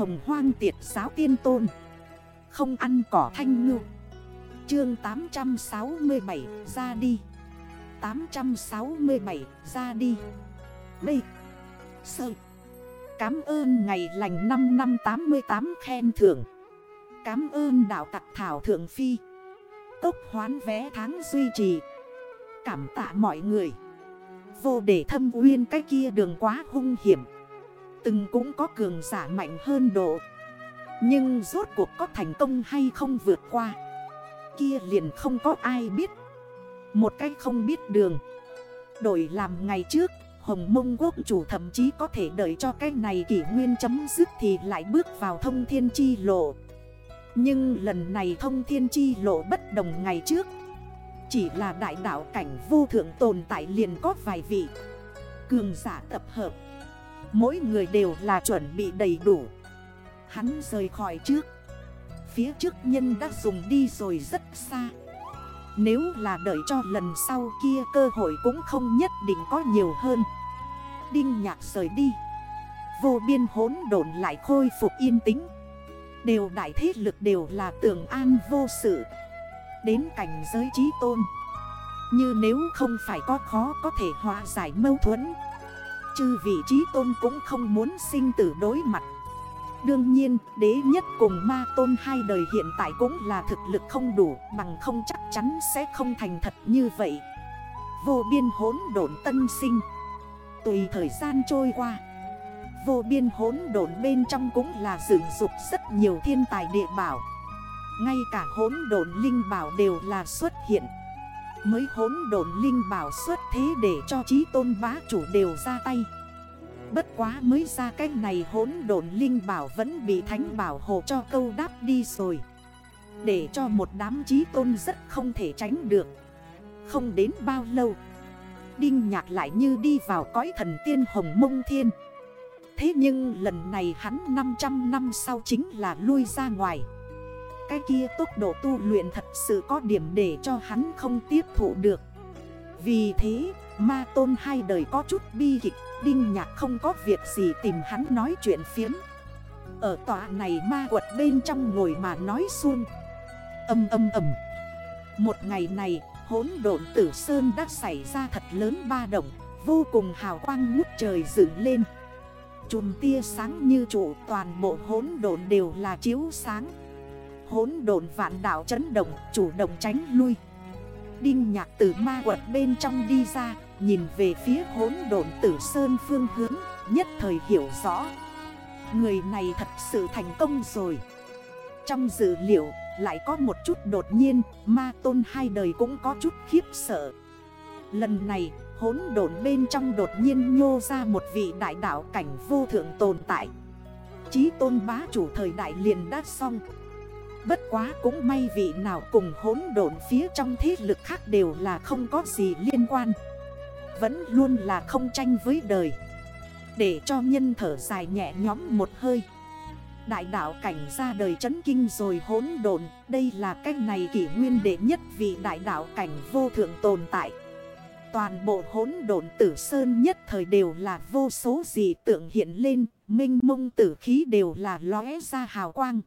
hồng hoang tiệt giáo tiên tôn. Không ăn cỏ thanh ngư. Chương 867 ra đi. 867 ra đi. B Sơ Cám ơn ngày lành 5 năm 88 khen thưởng. Cám ơn đạo tặc thảo thượng phi. Tốc hoán vé tháng duy trì. Cảm tạ mọi người. Vô để thâm uyên cái kia đường quá hung hiểm. Từng cũng có cường giả mạnh hơn độ. Nhưng rốt cuộc có thành công hay không vượt qua? Kia liền không có ai biết. Một cách không biết đường. Đổi làm ngày trước, Hồng mông quốc chủ thậm chí có thể đợi cho cái này kỷ nguyên chấm dứt Thì lại bước vào thông thiên chi lộ. Nhưng lần này thông thiên chi lộ bất đồng ngày trước. Chỉ là đại đạo cảnh vô thượng tồn tại liền có vài vị. Cường giả tập hợp. Mỗi người đều là chuẩn bị đầy đủ. Hắn rời khỏi trước. Phía trước nhân đã dùng đi rồi rất xa. Nếu là đợi cho lần sau kia cơ hội cũng không nhất định có nhiều hơn. Đinh nhạc rời đi. Vô biên hốn đồn lại khôi phục yên tĩnh. Đều đại thế lực đều là tường an vô sự. Đến cảnh giới trí tôn. Như nếu không phải có khó có thể hòa giải mâu thuẫn. Chư vị trí tôn cũng không muốn sinh tử đối mặt. Đương nhiên, đế nhất cùng ma tôn hai đời hiện tại cũng là thực lực không đủ, Bằng không chắc chắn sẽ không thành thật như vậy. Vô biên hốn độn tân sinh. Tùy thời gian trôi qua, Vô biên hốn độn bên trong cũng là dựng dục rất nhiều thiên tài địa bảo. Ngay cả hốn độn linh bảo đều là xuất hiện. Mới hốn độn linh bảo xuất thế để cho trí tôn bá chủ đều ra tay. Bất quá mới ra cái này hốn độn linh bảo vẫn bị thánh bảo hộ cho câu đáp đi rồi. Để cho một đám trí tôn rất không thể tránh được. Không đến bao lâu, Đinh nhạc lại như đi vào cõi thần tiên hồng mông thiên. Thế nhưng lần này hắn 500 năm sau chính là lui ra ngoài. Cái kia tốc độ tu luyện thật sự có điểm để cho hắn không tiếp thụ được. Vì thế, ma tôn hai đời có chút bi kịch, Đinh nhạc không có việc gì tìm hắn nói chuyện phiếm. Ở tòa này ma quật bên trong ngồi mà nói xuân Âm âm âm. Một ngày này hốn độn tử sơn đã xảy ra thật lớn ba động, Vô cùng hào quang ngút trời dựng lên. Chùm tia sáng như trụ, toàn bộ hốn độn đều là chiếu sáng. Hốn độn vạn đảo chấn động, chủ động tránh lui. Đinh nhạc từ ma quật bên trong đi ra, Nhìn về phía hốn độn tử sơn phương hướng, Nhất thời hiểu rõ. Người này thật sự thành công rồi. Trong dữ liệu, lại có một chút đột nhiên, Ma tôn hai đời cũng có chút khiếp sợ. Lần này hốn độn bên trong đột nhiên nhô ra một vị đại đạo cảnh vô thượng tồn tại. Chí tôn bá chủ thời đại liền đã xong Bất quá cũng may vị nào cùng hỗn độn phía trong thế lực khác đều là không có gì liên quan. Vẫn luôn là không tranh với đời. Để cho nhân thở dài nhẹ nhóm một hơi. Đại đạo cảnh ra đời chấn kinh rồi hỗn độn. Đây là cách này kỷ nguyên đệ nhất vị đại đạo cảnh vô thượng tồn tại. Toàn bộ hỗn độn tử sơn nhất thời đều là vô số gì tượng hiện lên. Minh mông tử khí đều là lóe ra hào quang.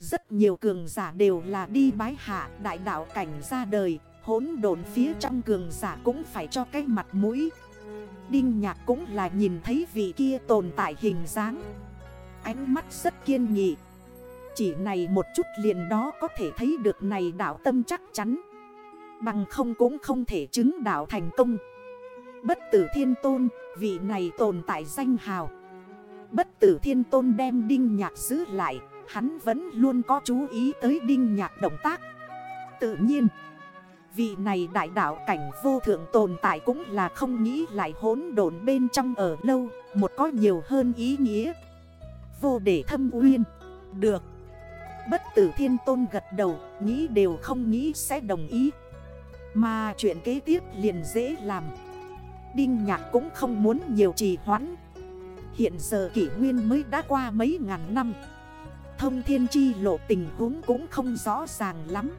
Rất nhiều cường giả đều là đi bái hạ đại đạo cảnh ra đời Hốn đồn phía trong cường giả cũng phải cho cái mặt mũi. Đinh nhạc cũng là nhìn thấy vị kia tồn tại hình dáng. Ánh mắt rất kiên nghị Chỉ này một chút liền đó có thể thấy được này đảo tâm chắc chắn. Bằng không cũng không thể chứng đảo thành công. Bất tử thiên tôn, vị này tồn tại danh hào. Bất tử thiên tôn đem đinh nhạc giữ lại. Hắn vẫn luôn có chú ý tới đinh nhạc động tác. Tự nhiên, Vị này đại đạo cảnh vô thượng tồn tại cũng là không nghĩ lại hốn đồn bên trong ở lâu, Một có nhiều hơn ý nghĩa. Vô để thâm uyên, Được. Bất tử thiên tôn gật đầu, Nghĩ đều không nghĩ sẽ đồng ý. Mà chuyện kế tiếp liền dễ làm. Đinh nhạc cũng không muốn nhiều trì hoãn. Hiện giờ kỷ nguyên mới đã qua mấy ngàn năm. Thông thiên chi lộ tình huống cũng không rõ ràng lắm.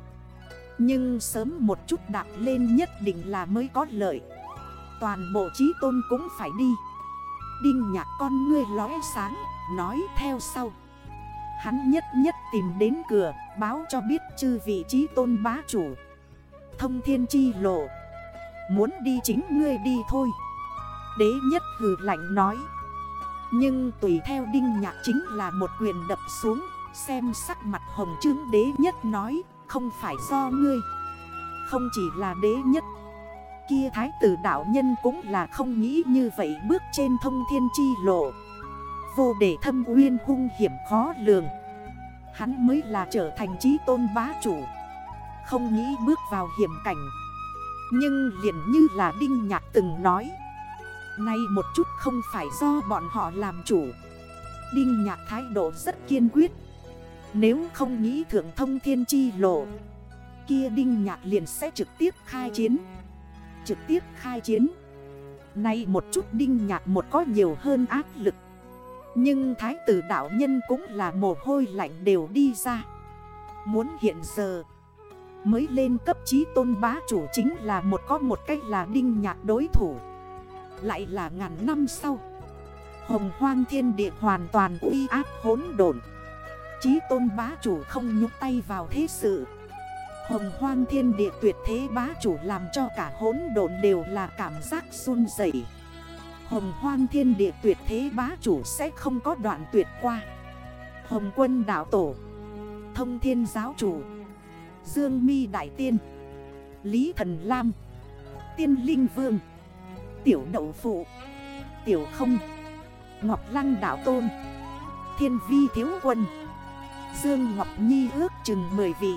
Nhưng sớm một chút đạp lên nhất định là mới có lợi. Toàn bộ trí tôn cũng phải đi. Đinh nhạc con ngươi lóe sáng, Nói theo sau. Hắn nhất nhất tìm đến cửa, Báo cho biết chư vị trí tôn bá chủ. Thông thiên chi lộ. Muốn đi chính ngươi đi thôi. Đế nhất hừ lạnh nói. Nhưng tùy theo đinh nhạc chính là một quyền đập xuống, Xem sắc mặt hồng trương đế nhất nói, Không phải do ngươi, Không chỉ là đế nhất, Kia thái tử đạo nhân cũng là không nghĩ như vậy. Bước trên thông thiên chi lộ, Vô để thâm uyên hung hiểm khó lường, Hắn mới là trở thành trí tôn bá chủ, Không nghĩ bước vào hiểm cảnh. Nhưng liền như là Đinh Nhạc từng nói Nay một chút không phải do bọn họ làm chủ. Đinh Nhạc thái độ rất kiên quyết. Nếu không nghĩ thượng thông thiên chi lộ, Kia Đinh Nhạc liền sẽ trực tiếp khai chiến. Trực tiếp khai chiến. Nay một chút Đinh Nhạc một có nhiều hơn áp lực. Nhưng thái tử đạo nhân cũng là mồ hôi lạnh đều đi ra. Muốn hiện giờ, Mới lên cấp trí tôn bá chủ chính là một có một cách là đinh nhạc đối thủ. Lại là ngàn năm sau. Hồng hoang thiên địa hoàn toàn uy áp hốn đồn Chí tôn bá chủ không nhúc tay vào thế sự. Hồng hoang thiên địa tuyệt thế bá chủ làm cho cả hốn đồn đều là cảm giác run dậy Hồng hoang thiên địa tuyệt thế bá chủ sẽ không có đoạn tuyệt qua. Hồng quân đảo tổ, Thông thiên giáo chủ, Dương mi Đại Tiên, Lý Thần Lam, Tiên Linh Vương. Tiểu Đậu Phụ. Tiểu Không. Ngọc Lăng Đạo Tôn. Thiên Vi Thiếu Quân. Dương Ngọc Nhi ước chừng 10 vị.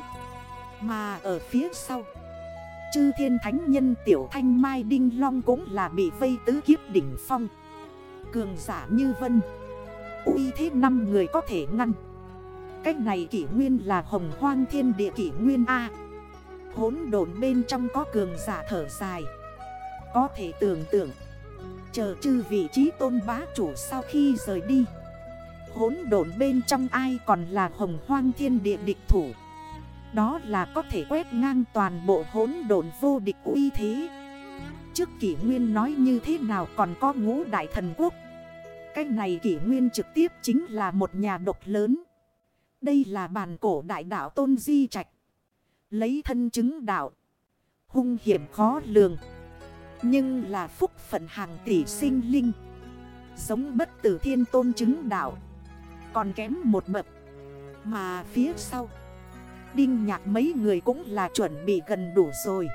Mà ở phía sau, Chư Thiên Thánh Nhân Tiểu Thanh Mai Đinh Long cũng là bị vây tứ kiếp đỉnh phong. Cường giả như vân. Uy thế năm người có thể ngăn. Cách này kỷ nguyên là hồng hoang thiên địa kỷ nguyên A. Hốn đồn bên trong có cường giả thở dài. Có thể tưởng tượng Chờ chư vị trí tôn bá chủ sau khi rời đi Hốn đồn bên trong ai còn là hồng hoang thiên địa địch thủ Đó là có thể quét ngang toàn bộ hốn đồn vô địch uy thế Trước kỷ nguyên nói như thế nào còn có ngũ đại thần quốc Cái này kỷ nguyên trực tiếp chính là một nhà độc lớn đây là bàn cổ đại đạo tôn di trạch. Lấy thân chứng đạo. Hung hiểm khó lường. Nhưng là phúc phận hàng tỷ sinh linh. Giống bất tử thiên tôn chứng đạo. Còn kém một bậc. Mà phía sau. Đinh nhạc mấy người cũng là chuẩn bị gần đủ rồi.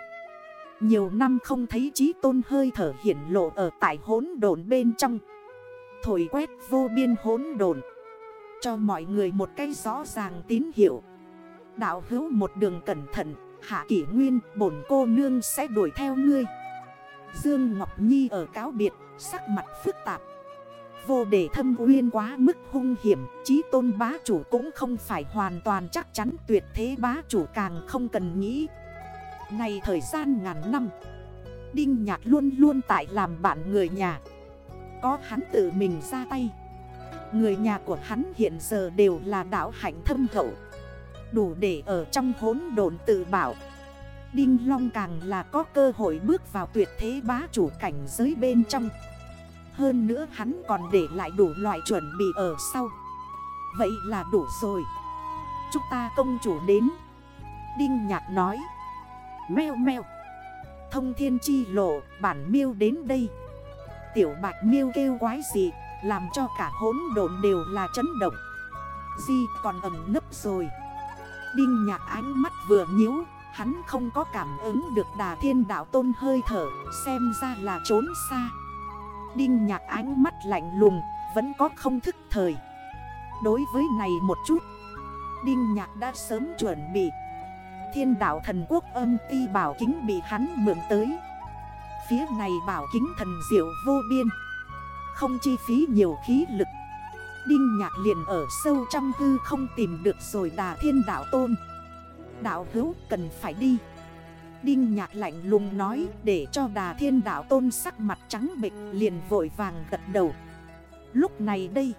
Nhiều năm không thấy trí tôn hơi thở hiển lộ ở tại hốn đồn bên trong. Thổi quét vô biên hốn đồn. Cho mọi người một cái rõ ràng tín hiệu Đạo hữu một đường cẩn thận, Hạ kỷ nguyên, bổn cô nương sẽ đuổi theo ngươi Dương Ngọc Nhi ở cáo biệt, Sắc mặt phức tạp. Vô để thâm uyên quá mức hung hiểm, Chí tôn bá chủ cũng không phải hoàn toàn chắc chắn, Tuyệt thế bá chủ càng không cần nghĩ. Này thời gian ngàn năm, Đinh Nhạc luôn luôn tại làm bạn người nhà. Có hắn tự mình ra tay. Người nhà của hắn hiện giờ đều là đạo hạnh thâm hậu. Đủ để ở trong hốn đồn tự bảo. Đinh Long càng là có cơ hội bước vào tuyệt thế bá chủ cảnh giới bên trong. Hơn nữa hắn còn để lại đủ loại chuẩn bị ở sau. Vậy là đủ rồi. Chúng ta công chủ đến. Đinh Nhạc nói. Mèo mèo. Thông thiên chi lộ, bản miêu đến đây. Tiểu bạch miêu kêu quái gì làm cho cả hốn độn đều là chấn động. Di còn ẩm nấp rồi. Đinh nhạc ánh mắt vừa nhíu. Hắn không có cảm ứng được đà thiên đạo tôn hơi thở, Xem ra là trốn xa. Đinh nhạc ánh mắt lạnh lùng, Vẫn có không thức thời. Đối với này một chút, Đinh nhạc đã sớm chuẩn bị. Thiên đạo thần quốc âm ti bảo kính bị hắn mượn tới. Phía này bảo kính thần diệu vô biên. Không chi phí nhiều khí lực. Đinh nhạc liền ở sâu trong hư không tìm được rồi đà thiên đạo tôn. Đạo hữu cần phải đi. Đinh nhạc lạnh lùng nói để cho đà thiên đạo tôn sắc mặt trắng bệch liền vội vàng gật đầu. Lúc này đây,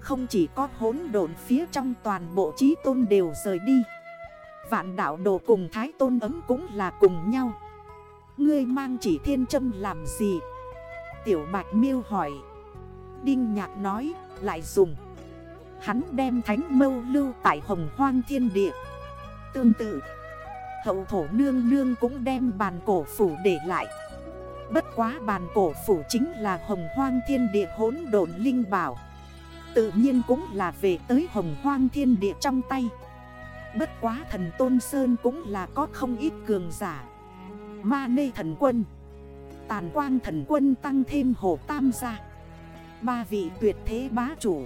Không chỉ có hốn độn phía trong toàn bộ trí tôn đều rời đi. Vạn đạo đồ cùng thái tôn ấm cũng là cùng nhau. Ngươi mang chỉ thiên châm làm gì? Tiểu Bạch miêu hỏi. Đinh Nhạc nói, lại dùng. Hắn đem thánh mâu lưu tại hồng hoang thiên địa. Tương tự. Hậu thổ nương nương cũng đem bàn cổ phủ để lại. Bất quá bàn cổ phủ chính là hồng hoang thiên địa hỗn độn linh bảo. Tự nhiên cũng là về tới hồng hoang thiên địa trong tay. Bất quá thần Tôn Sơn cũng là có không ít cường giả. Ma nê thần quân, Tàn quang thần quân tăng thêm hồ tam gia. Ba vị tuyệt thế bá chủ.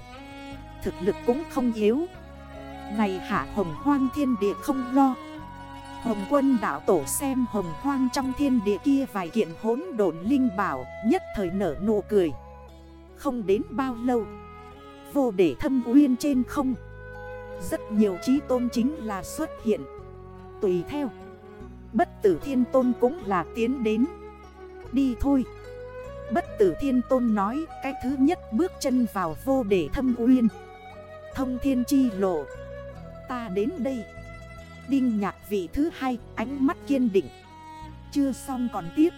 Thực lực cũng không yếu. Này hạ hồng hoang thiên địa không lo. Hồng quân đảo tổ xem hồng hoang trong thiên địa kia vài kiện hốn đồn linh bảo, Nhất thời nở nụ cười. Không đến bao lâu, Vô để thâm uyên trên không. Rất nhiều trí tôn chính là xuất hiện. Tùy theo, Bất tử thiên tôn cũng là tiến đến. Đi thôi. Bất tử thiên tôn nói, Cái thứ nhất bước chân vào vô để thâm uyên. Thông thiên chi lộ. Ta đến đây. Đinh nhạc vị thứ hai, ánh mắt kiên định. Chưa xong còn tiếp.